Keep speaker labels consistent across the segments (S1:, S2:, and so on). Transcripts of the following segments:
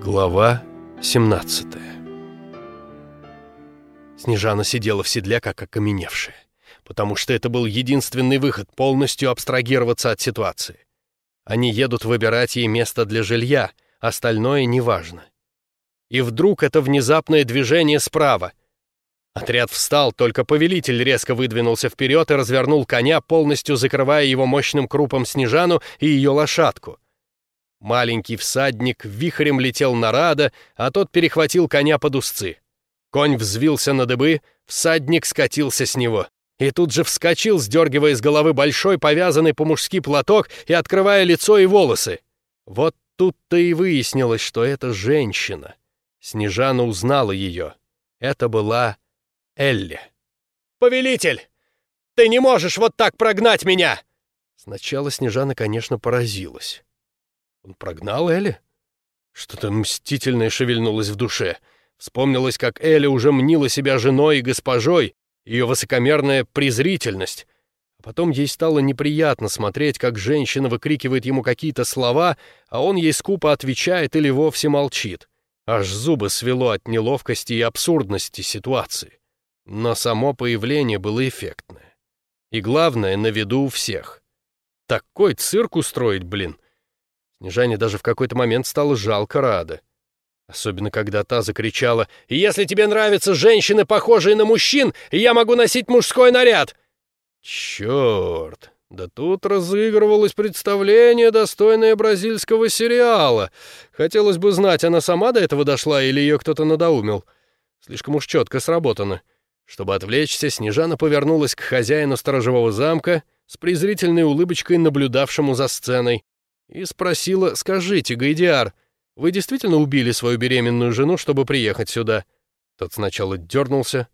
S1: Глава 17 Снежана сидела в седле, как окаменевшая, потому что это был единственный выход полностью абстрагироваться от ситуации. Они едут выбирать ей место для жилья, остальное неважно. И вдруг это внезапное движение справа. Отряд встал, только повелитель резко выдвинулся вперед и развернул коня, полностью закрывая его мощным крупом Снежану и ее лошадку — Маленький всадник вихрем летел на Рада, а тот перехватил коня под узцы. Конь взвился на дыбы, всадник скатился с него. И тут же вскочил, сдергивая с головы большой повязанный по-мужски платок и открывая лицо и волосы. Вот тут-то и выяснилось, что это женщина. Снежана узнала ее. Это была Элли. «Повелитель! Ты не можешь вот так прогнать меня!» Сначала Снежана, конечно, поразилась. Он прогнал Элли? Что-то мстительное шевельнулось в душе. Вспомнилось, как Элли уже мнила себя женой и госпожой, ее высокомерная презрительность. А потом ей стало неприятно смотреть, как женщина выкрикивает ему какие-то слова, а он ей скупо отвечает или вовсе молчит. Аж зубы свело от неловкости и абсурдности ситуации. Но само появление было эффектное. И главное, на виду у всех. Такой цирк устроить, блин — Снежане даже в какой-то момент стало жалко Рады. Особенно, когда та закричала «Если тебе нравятся женщины, похожие на мужчин, я могу носить мужской наряд!» Черт! Да тут разыгрывалось представление, достойное бразильского сериала. Хотелось бы знать, она сама до этого дошла или ее кто-то надоумил. Слишком уж четко сработано. Чтобы отвлечься, Снежана повернулась к хозяину сторожевого замка с презрительной улыбочкой, наблюдавшему за сценой и спросила, «Скажите, Гайдиар, вы действительно убили свою беременную жену, чтобы приехать сюда?» Тот сначала дернулся,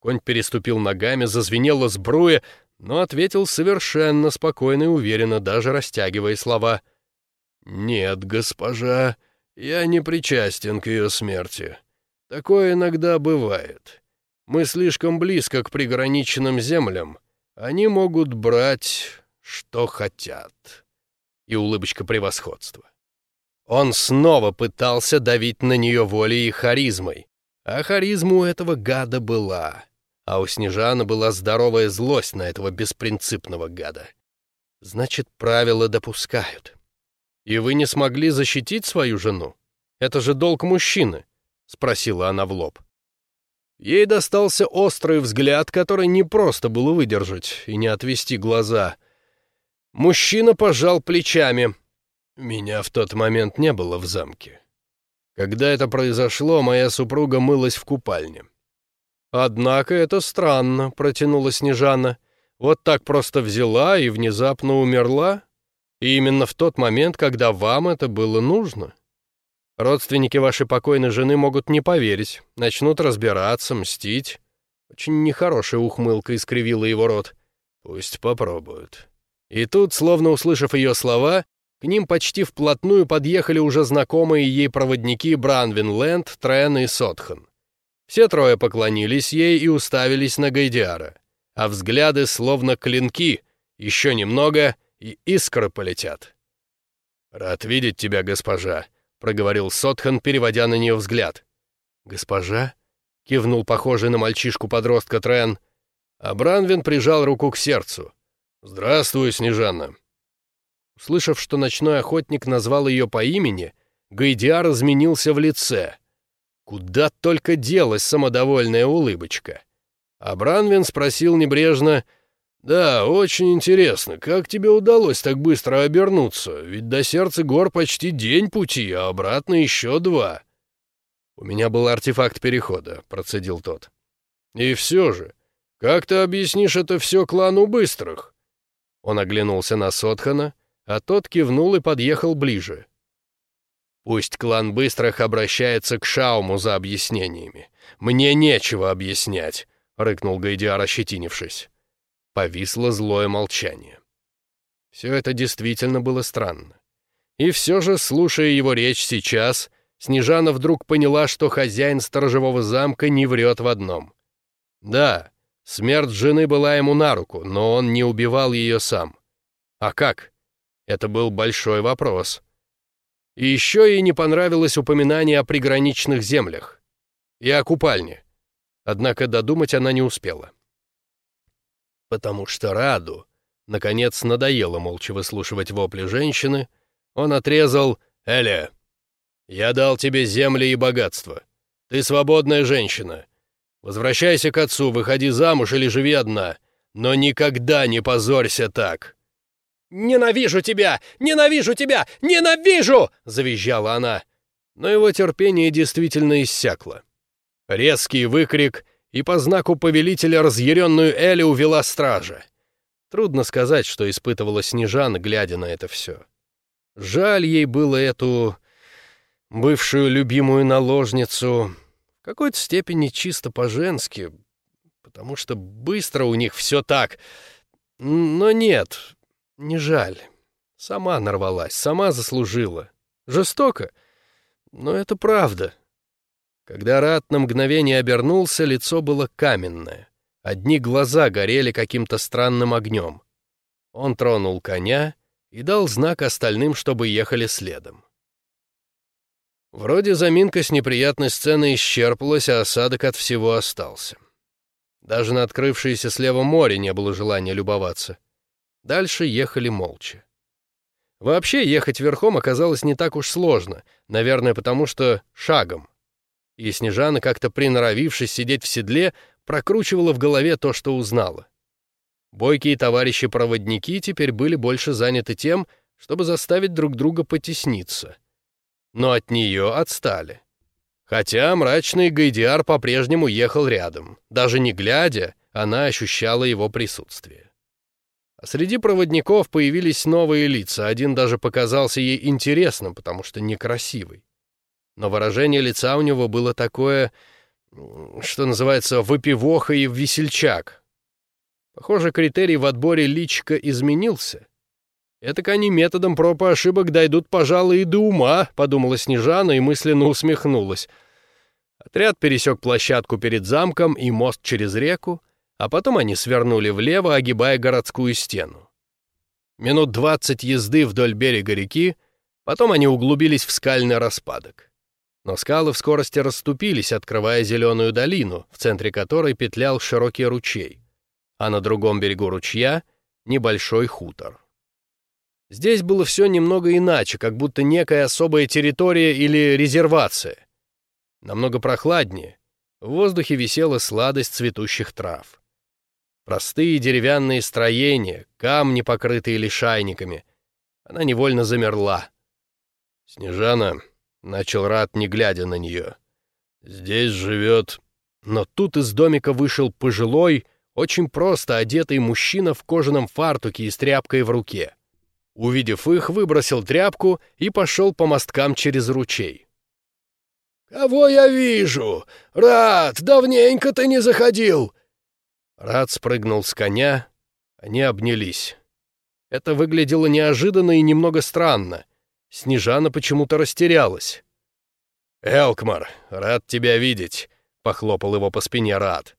S1: конь переступил ногами, зазвенела сбруя, но ответил совершенно спокойно и уверенно, даже растягивая слова. «Нет, госпожа, я не причастен к ее смерти. Такое иногда бывает. Мы слишком близко к приграниченным землям. Они могут брать, что хотят» и улыбочка превосходства. Он снова пытался давить на нее волей и харизмой, а харизма у этого гада была, а у Снежана была здоровая злость на этого беспринципного гада. Значит, правила допускают. И вы не смогли защитить свою жену? Это же долг мужчины, спросила она в лоб. Ей достался острый взгляд, который не просто было выдержать и не отвести глаза — Мужчина пожал плечами. Меня в тот момент не было в замке. Когда это произошло, моя супруга мылась в купальне. «Однако это странно», — протянула Снежана. «Вот так просто взяла и внезапно умерла? И именно в тот момент, когда вам это было нужно? Родственники вашей покойной жены могут не поверить, начнут разбираться, мстить». Очень нехорошая ухмылка искривила его рот. «Пусть попробуют. И тут, словно услышав ее слова, к ним почти вплотную подъехали уже знакомые ей проводники Бранвин Лэнд, Трен и Сотхан. Все трое поклонились ей и уставились на Гайдиара, а взгляды словно клинки, еще немного, и искры полетят. «Рад видеть тебя, госпожа», — проговорил Сотхан, переводя на нее взгляд. «Госпожа?» — кивнул похожий на мальчишку-подростка Трен, а Бранвин прижал руку к сердцу — «Здравствуй, Снежана». Услышав, что ночной охотник назвал ее по имени, Гайдиар изменился в лице. Куда только делась самодовольная улыбочка. А Бранвин спросил небрежно, «Да, очень интересно, как тебе удалось так быстро обернуться? Ведь до сердца гор почти день пути, а обратно еще два». «У меня был артефакт перехода», — процедил тот. «И все же, как ты объяснишь это все клану Быстрых?» Он оглянулся на Сотхана, а тот кивнул и подъехал ближе. «Пусть клан Быстрых обращается к Шауму за объяснениями. Мне нечего объяснять», — рыкнул Гайдиар, ощетинившись. Повисло злое молчание. Все это действительно было странно. И все же, слушая его речь сейчас, Снежана вдруг поняла, что хозяин сторожевого замка не врет в одном. Да, Смерть жены была ему на руку, но он не убивал ее сам. А как? Это был большой вопрос. И еще ей не понравилось упоминание о приграничных землях и о купальне. Однако додумать она не успела. Потому что Раду, наконец, надоело молча выслушивать вопли женщины, он отрезал «Эля, я дал тебе земли и богатство. Ты свободная женщина. Возвращайся к отцу, выходи замуж или живи одна, но никогда не позорься так».
S2: «Ненавижу тебя! Ненавижу тебя! Ненавижу!» — завизжала она.
S1: Но его терпение действительно иссякло. Резкий выкрик, и по знаку повелителя разъяренную Эли увела стража. Трудно сказать, что испытывала Снежана, глядя на это все. Жаль ей было эту бывшую любимую наложницу, какой-то степени чисто по-женски, потому что быстро у них все так. Но нет, не жаль. Сама нарвалась, сама заслужила. Жестоко, но это правда. Когда Рат на мгновение обернулся, лицо было каменное. Одни глаза горели каким-то странным огнем. Он тронул коня и дал знак остальным, чтобы ехали следом. Вроде заминка с неприятной сценой исчерпалась, а осадок от всего остался. Даже на открывшееся слева море не было желания любоваться. Дальше ехали молча. Вообще ехать верхом оказалось не так уж сложно, наверное, потому что шагом. И Снежана, как-то приноровившись сидеть в седле, прокручивала в голове то, что узнала. Бойкие товарищи-проводники теперь были больше заняты тем, чтобы заставить друг друга потесниться — но от нее отстали. Хотя мрачный Гайдиар по-прежнему ехал рядом. Даже не глядя, она ощущала его присутствие. А среди проводников появились новые лица, один даже показался ей интересным, потому что некрасивый. Но выражение лица у него было такое, что называется, выпивоха и весельчак. Похоже, критерий в отборе личка изменился, «Этак они методом проб и ошибок дойдут, пожалуй, и до ума», — подумала Снежана и мысленно усмехнулась. Отряд пересек площадку перед замком и мост через реку, а потом они свернули влево, огибая городскую стену. Минут двадцать езды вдоль берега реки, потом они углубились в скальный распадок. Но скалы в скорости расступились, открывая зеленую долину, в центре которой петлял широкий ручей, а на другом берегу ручья — небольшой хутор. Здесь было все немного иначе, как будто некая особая территория или резервация. Намного прохладнее. В воздухе висела сладость цветущих трав. Простые деревянные строения, камни, покрытые лишайниками. Она невольно замерла. «Снежана», — начал Рад, не глядя на нее, — «здесь живет...» Но тут из домика вышел пожилой, очень просто одетый мужчина в кожаном фартуке и с тряпкой в руке. Увидев их, выбросил тряпку и пошел по мосткам через ручей.
S3: «Кого я вижу? Рад, давненько ты не заходил!»
S1: Рад спрыгнул с коня, они обнялись. Это выглядело неожиданно и немного странно. Снежана почему-то растерялась. «Элкмар, рад тебя видеть», — похлопал его по спине Рад.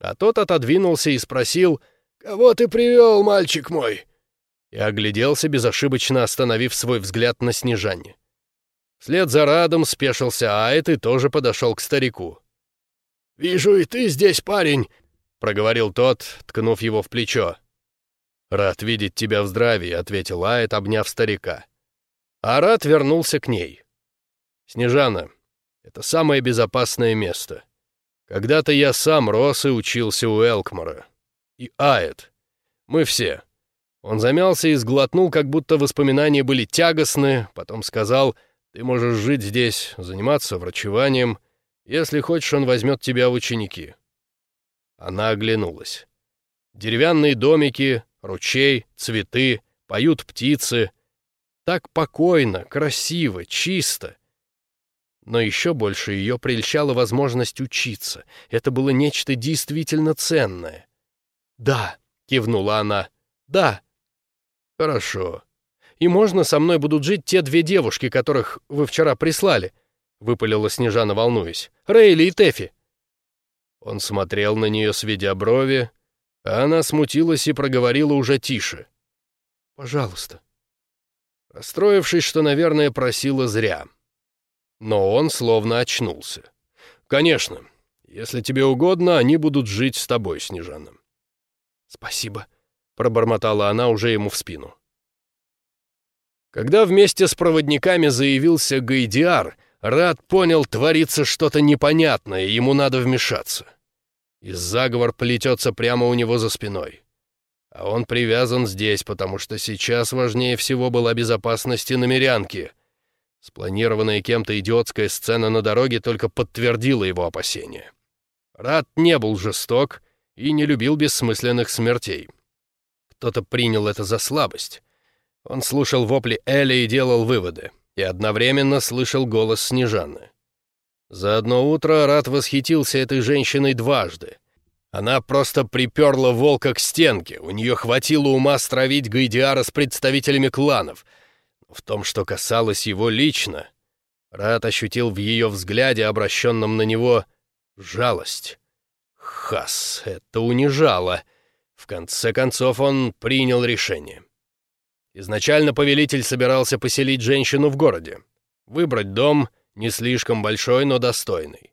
S1: А тот отодвинулся и спросил,
S3: «Кого ты привел, мальчик мой?»
S1: И огляделся, безошибочно остановив свой взгляд на Снежане. Вслед за Радом спешился Айт и тоже подошел к старику.
S3: «Вижу, и ты здесь, парень!»
S1: — проговорил тот, ткнув его в плечо. «Рад видеть тебя в здравии», — ответил Айт, обняв старика. А Рад вернулся к ней. «Снежана, это самое безопасное место. Когда-то я сам рос и учился у Элкмара. И Айт. Мы все. Он замялся и сглотнул, как будто воспоминания были тягостны, потом сказал, «Ты можешь жить здесь, заниматься врачеванием. Если хочешь, он возьмет тебя в ученики». Она оглянулась. Деревянные домики, ручей, цветы, поют птицы. Так покойно, красиво, чисто. Но еще больше ее прельщала возможность учиться. Это было нечто действительно ценное. «Да», — кивнула она, — «да». «Хорошо. И можно со мной будут жить те две девушки, которых вы вчера прислали?» — выпалила Снежана, волнуясь. «Рейли и Тэфи». Он смотрел на нее, сведя брови, а она смутилась и проговорила уже тише. «Пожалуйста». расстроившись, что, наверное, просила зря. Но он словно очнулся. «Конечно, если тебе угодно, они будут жить с тобой, Снежана».
S2: «Спасибо», —
S1: пробормотала она уже ему в спину. Когда вместе с проводниками заявился Гайдиар, Рад понял, творится что-то непонятное, ему надо вмешаться. И заговор плетется прямо у него за спиной. А он привязан здесь, потому что сейчас важнее всего была безопасность намерянки. Спланированная кем-то идиотская сцена на дороге только подтвердила его опасения. Рад не был жесток и не любил бессмысленных смертей. Кто-то принял это за слабость. Он слушал вопли Эли и делал выводы, и одновременно слышал голос Снежаны. За одно утро Рад восхитился этой женщиной дважды. Она просто приперла волка к стенке, у нее хватило ума стравить Гайдиара с представителями кланов. В том, что касалось его лично, Рад ощутил в ее взгляде, обращенном на него, жалость. Хас, это унижало. В конце концов он принял решение. Изначально повелитель собирался поселить женщину в городе, выбрать дом, не слишком большой, но достойный.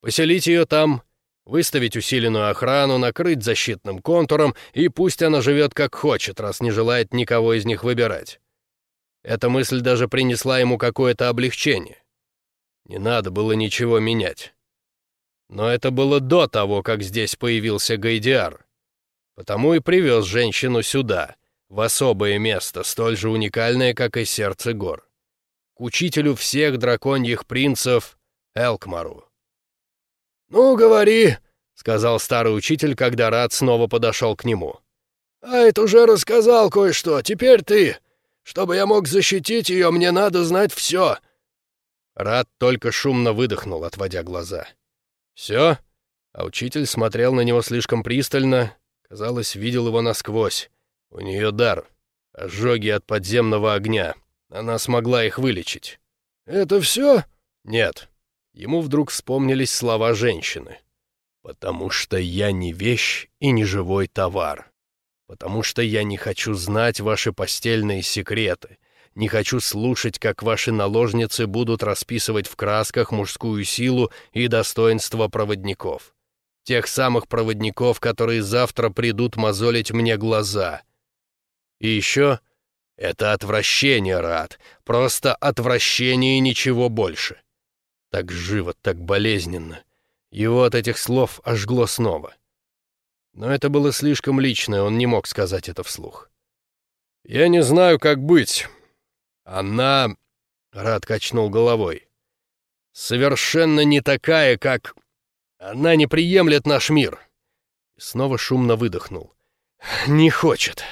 S1: Поселить ее там, выставить усиленную охрану, накрыть защитным контуром, и пусть она живет как хочет, раз не желает никого из них выбирать. Эта мысль даже принесла ему какое-то облегчение. Не надо было ничего менять. Но это было до того, как здесь появился Гайдиар. Потому и привез женщину сюда — в особое место, столь же уникальное, как и сердце гор. К учителю всех драконьих принцев Элкмару.
S3: «Ну, говори», —
S1: сказал старый учитель, когда Рад снова подошел к нему.
S3: «А это уже рассказал кое-что, теперь ты. Чтобы я мог защитить ее, мне надо знать все».
S1: Рад только шумно выдохнул, отводя глаза. «Все?» А учитель смотрел на него слишком пристально, казалось, видел его насквозь. У нее дар. Ожоги от подземного огня. Она смогла их вылечить.
S3: «Это все?»
S1: «Нет». Ему вдруг вспомнились слова женщины. «Потому что я не вещь и не живой товар. Потому что я не хочу знать ваши постельные секреты. Не хочу слушать, как ваши наложницы будут расписывать в красках мужскую силу и достоинство проводников. Тех самых проводников, которые завтра придут мозолить мне глаза, и еще это отвращение, Рад. Просто отвращение и ничего больше. Так живо, так болезненно. Его от этих слов ожгло снова. Но это было слишком личное, он не мог сказать это вслух. «Я не знаю, как быть. Она...» — Рад качнул головой. «Совершенно не такая, как... Она не приемлет наш мир». И снова шумно выдохнул. «Не хочет».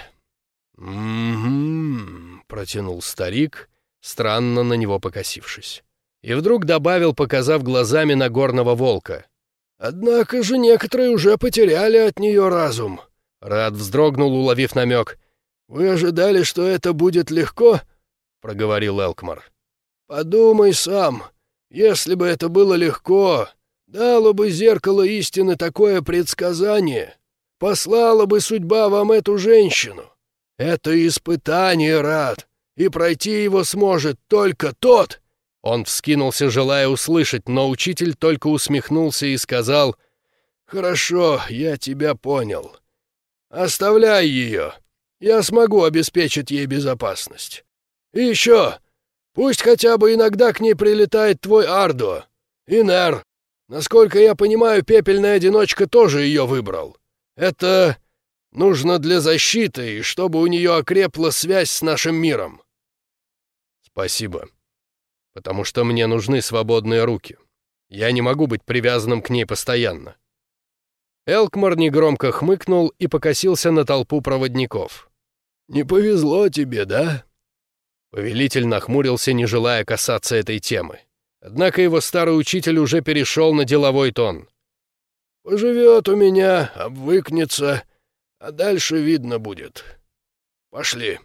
S3: «Угу», —
S1: протянул старик, странно на него покосившись. И вдруг добавил, показав глазами на горного волка.
S3: «Однако же некоторые уже потеряли от нее разум».
S1: Рад вздрогнул, уловив намек.
S3: «Вы ожидали, что это будет легко?» — проговорил Элкмар. «Подумай сам. Если бы это было легко, дало бы зеркало истины такое предсказание, послала бы судьба вам эту женщину. «Это испытание, Рад, и пройти его сможет только тот!»
S1: Он вскинулся, желая услышать, но учитель только усмехнулся и сказал,
S3: «Хорошо, я тебя понял. Оставляй ее. Я смогу обеспечить ей безопасность. И еще, пусть хотя бы иногда к ней прилетает твой Ардо. Инер, насколько я понимаю, пепельная одиночка тоже ее выбрал. Это Нужно для защиты, и чтобы у нее окрепла связь с нашим миром.
S1: Спасибо. Потому что мне нужны свободные руки. Я не могу быть привязанным к ней постоянно. Элкмар негромко хмыкнул и покосился на толпу проводников.
S3: «Не повезло тебе, да?»
S1: Повелитель нахмурился, не желая касаться этой темы. Однако его старый учитель уже перешел на деловой тон.
S3: «Поживет у меня, обвыкнется, а дальше видно будет. Пошли».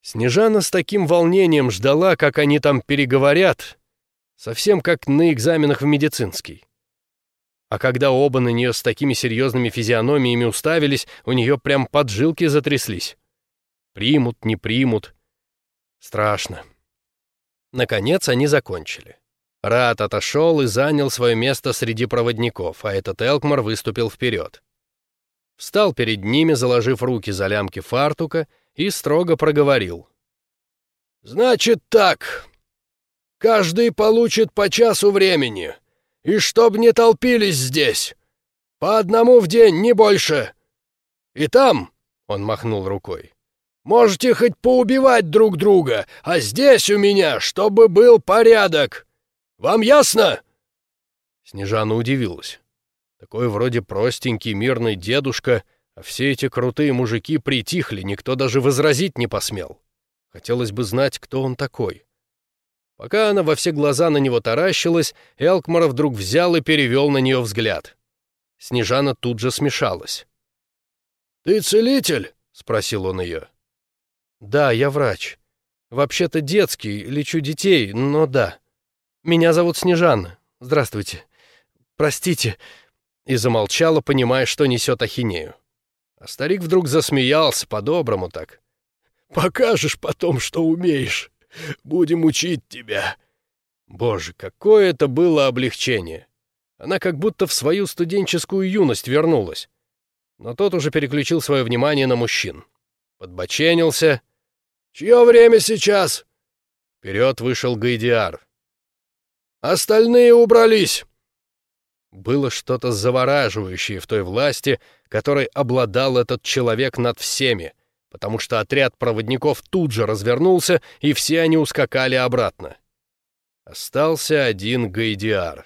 S1: Снежана с таким волнением ждала, как они там переговорят, совсем как на экзаменах в медицинский. А когда оба на нее с такими серьезными физиономиями уставились, у нее прям поджилки затряслись. Примут, не примут. Страшно. Наконец они закончили. Рат отошел и занял свое место среди проводников, а этот Элкмар выступил вперед. Встал перед ними, заложив руки за лямки фартука, и строго проговорил.
S3: «Значит так. Каждый получит по часу времени. И чтоб не толпились здесь. По одному в день, не больше. И там, — он махнул рукой, — можете хоть поубивать друг друга, а здесь у меня, чтобы был порядок. Вам ясно?»
S1: Снежана удивилась. Такой вроде простенький мирный дедушка, а все эти крутые мужики притихли, никто даже возразить не посмел. Хотелось бы знать, кто он такой. Пока она во все глаза на него таращилась, Элкмар вдруг взял и перевел на нее взгляд. Снежана тут же смешалась.
S3: «Ты целитель?» — спросил он ее.
S1: «Да, я врач. Вообще-то детский, лечу детей, но да. Меня зовут Снежана. Здравствуйте. Простите». И замолчала, понимая, что несет ахинею. А старик вдруг засмеялся, по-доброму так.
S3: «Покажешь потом, что умеешь. Будем учить тебя».
S1: Боже, какое это было облегчение! Она как будто в свою студенческую юность вернулась. Но тот уже переключил свое внимание на мужчин. Подбоченился.
S3: «Чье время сейчас?»
S1: Вперед вышел Гайдиар.
S3: «Остальные убрались!»
S1: Было что-то завораживающее в той власти, которой обладал этот человек над всеми, потому что отряд проводников тут же развернулся, и все они ускакали обратно. Остался один Гайдиар.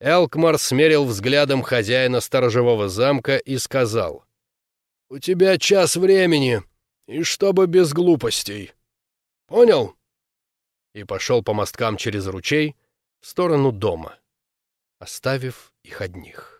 S1: Элкмар смерил взглядом хозяина сторожевого замка и сказал.
S3: «У тебя час времени, и чтобы без глупостей. Понял?»
S1: И пошел по мосткам через ручей в сторону дома, оставив их одних.